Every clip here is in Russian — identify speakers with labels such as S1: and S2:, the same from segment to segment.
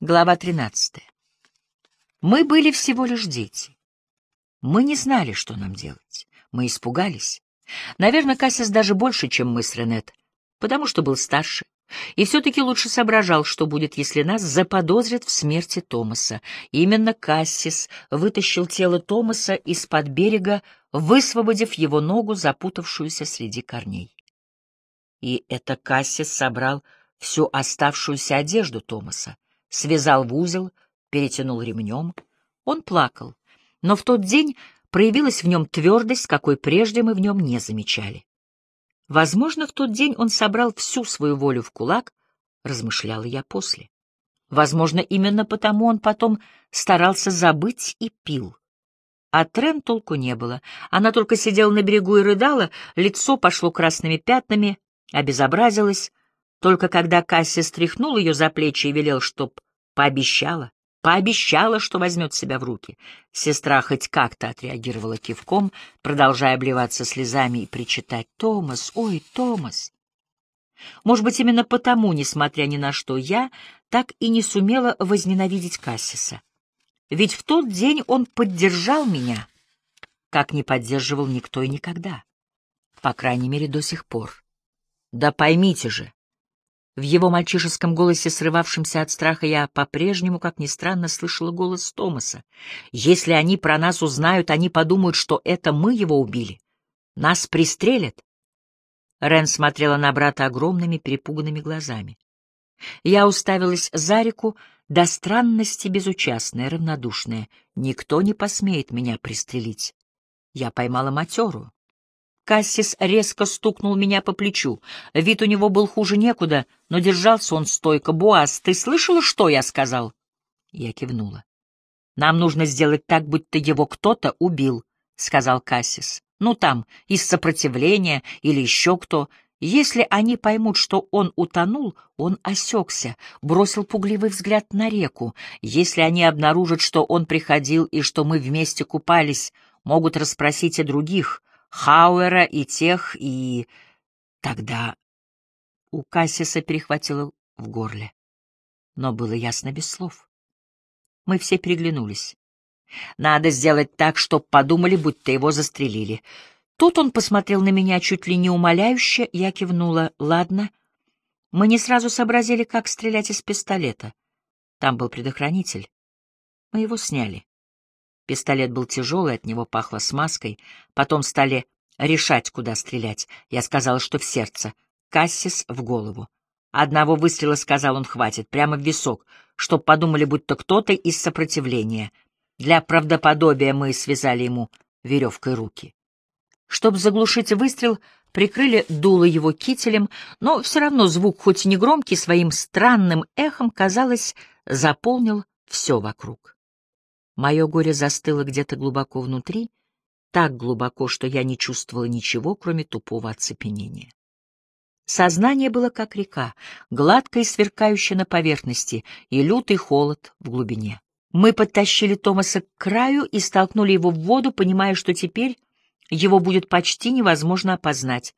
S1: Глава 13. Мы были всего лишь дети. Мы не знали, что нам делать. Мы испугались. Наверное, Кассис даже больше, чем мы с Ренет, потому что был старше. И все-таки лучше соображал, что будет, если нас заподозрят в смерти Томаса. Именно Кассис вытащил тело Томаса из-под берега, высвободив его ногу, запутавшуюся среди корней. И это Кассис собрал всю оставшуюся одежду Томаса связал в узел, перетянул ремнем. Он плакал, но в тот день проявилась в нем твердость, какой прежде мы в нем не замечали. Возможно, в тот день он собрал всю свою волю в кулак, размышляла я после. Возможно, именно потому он потом старался забыть и пил. А Трен толку не было. Она только сидела на берегу и рыдала, лицо пошло красными пятнами, обезобразилось, только когда Кассия стряхнул ее за плечи и велел, чтоб пообещала, пообещала, что возьмет себя в руки. Сестра хоть как-то отреагировала кивком, продолжая обливаться слезами и причитать «Томас, ой, Томас!». Может быть, именно потому, несмотря ни на что, я так и не сумела возненавидеть Кассиса. Ведь в тот день он поддержал меня, как не поддерживал никто и никогда. По крайней мере, до сих пор. Да поймите же, в его мальчишеском голосе, срывавшемся от страха, я по-прежнему, как ни странно, слышала голос Томаса. «Если они про нас узнают, они подумают, что это мы его убили. Нас пристрелят». Рен смотрела на брата огромными перепуганными глазами. Я уставилась за реку, до странности безучастная, равнодушная. Никто не посмеет меня пристрелить. Я поймала матерую. Кассис резко стукнул меня по плечу. Вид у него был хуже некуда, но держался он стойко. «Буаз, ты слышала, что я сказал?» Я кивнула. «Нам нужно сделать так, будто его кто-то убил», — сказал Кассис. «Ну там, из сопротивления или еще кто. Если они поймут, что он утонул, он осекся, бросил пугливый взгляд на реку. Если они обнаружат, что он приходил и что мы вместе купались, могут расспросить и других». Хауэра и тех, и... Тогда у Кассиса перехватило в горле. Но было ясно без слов. Мы все переглянулись. Надо сделать так, чтоб подумали, будто его застрелили. Тут он посмотрел на меня чуть ли не умоляюще, я кивнула. Ладно. Мы не сразу сообразили, как стрелять из пистолета. Там был предохранитель. Мы его сняли. Пистолет был тяжелый, от него пахло смазкой. Потом стали решать, куда стрелять. Я сказал, что в сердце. Кассис в голову. Одного выстрела, сказал он, хватит, прямо в висок, чтоб подумали, будто кто-то из сопротивления. Для правдоподобия мы связали ему веревкой руки. Чтоб заглушить выстрел, прикрыли дуло его кителем, но все равно звук, хоть и не громкий, своим странным эхом, казалось, заполнил все вокруг. Мое горе застыло где-то глубоко внутри, так глубоко, что я не чувствовала ничего, кроме тупого оцепенения. Сознание было как река, гладкое и сверкающее на поверхности, и лютый холод в глубине. Мы подтащили Томаса к краю и столкнули его в воду, понимая, что теперь его будет почти невозможно опознать.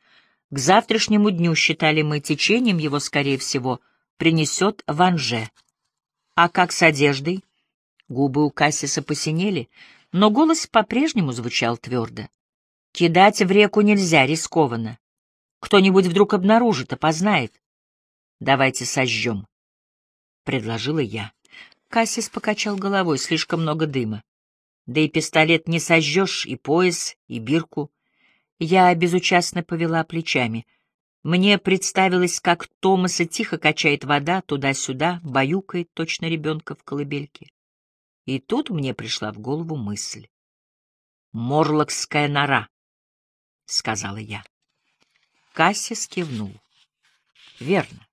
S1: К завтрашнему дню, считали мы, течением его, скорее всего, принесет Ванже. А как с одеждой? Губы у Кассиса посинели, но голос по-прежнему звучал твердо. «Кидать в реку нельзя, рискованно. Кто-нибудь вдруг обнаружит, опознает. Давайте сожжем», — предложила я. Кассис покачал головой, слишком много дыма. Да и пистолет не сожжешь, и пояс, и бирку. Я безучастно повела плечами. Мне представилось, как Томаса тихо качает вода туда-сюда, баюкает точно ребенка в колыбельке. И тут мне пришла в голову мысль. «Морлокская нора», — сказала я. Кассис кивнул. «Верно.